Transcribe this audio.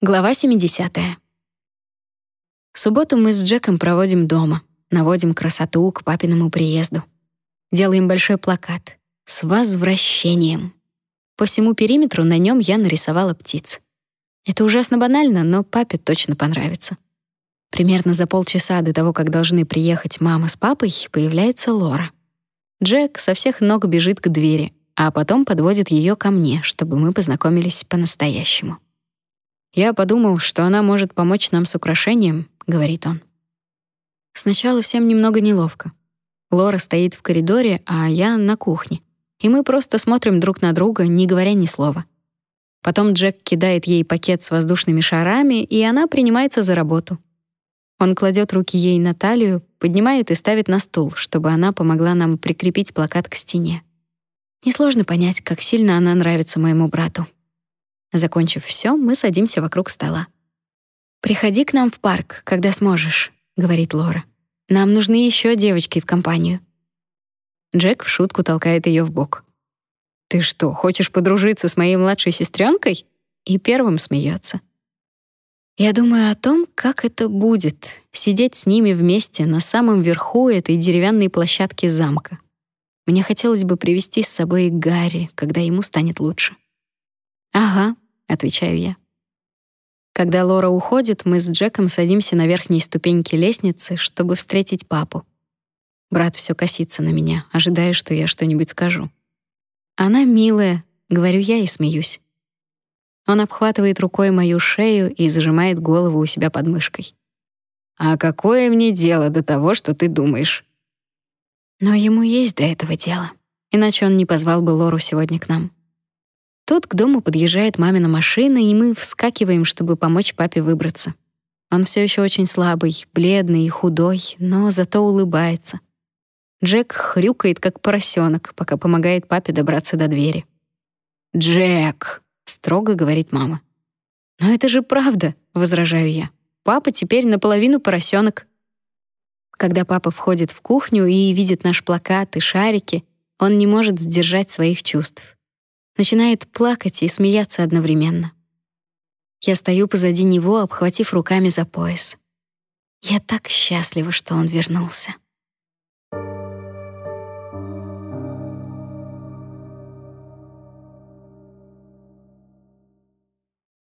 Глава 70. Субботу мы с Джеком проводим дома, наводим красоту к папиному приезду. Делаем большой плакат с возвращением. По всему периметру на нем я нарисовала птиц. Это ужасно банально, но папе точно понравится. Примерно за полчаса до того, как должны приехать мама с папой, появляется Лора. Джек со всех ног бежит к двери, а потом подводит ее ко мне, чтобы мы познакомились по-настоящему. Я подумал, что она может помочь нам с украшением, говорит он. Сначала всем немного неловко. Лора стоит в коридоре, а я на кухне. И мы просто смотрим друг на друга, не говоря ни слова. Потом Джек кидает ей пакет с воздушными шарами, и она принимается за работу. Он кладет руки ей на талию, поднимает и ставит на стул, чтобы она помогла нам прикрепить плакат к стене. Несложно понять, как сильно она нравится моему брату. Закончив все, мы садимся вокруг стола. «Приходи к нам в парк, когда сможешь», — говорит Лора. «Нам нужны еще девочки в компанию». Джек в шутку толкает ее в бок. «Ты что, хочешь подружиться с моей младшей сестренкой? И первым смеется. Я думаю о том, как это будет — сидеть с ними вместе на самом верху этой деревянной площадки замка. Мне хотелось бы привести с собой Гарри, когда ему станет лучше. «Ага», — отвечаю я. Когда Лора уходит, мы с Джеком садимся на верхней ступеньке лестницы, чтобы встретить папу. Брат все косится на меня, ожидая, что я что-нибудь скажу. «Она милая», — говорю я и смеюсь. Он обхватывает рукой мою шею и зажимает голову у себя под мышкой. «А какое мне дело до того, что ты думаешь?» Но ему есть до этого дело, иначе он не позвал бы Лору сегодня к нам. Тут к дому подъезжает мамина машина, и мы вскакиваем, чтобы помочь папе выбраться. Он все еще очень слабый, бледный и худой, но зато улыбается. Джек хрюкает, как поросенок, пока помогает папе добраться до двери. «Джек!» — строго говорит мама. «Но это же правда!» — возражаю я. «Папа теперь наполовину поросенок». Когда папа входит в кухню и видит наш плакат и шарики, он не может сдержать своих чувств начинает плакать и смеяться одновременно. Я стою позади него, обхватив руками за пояс. Я так счастлива, что он вернулся.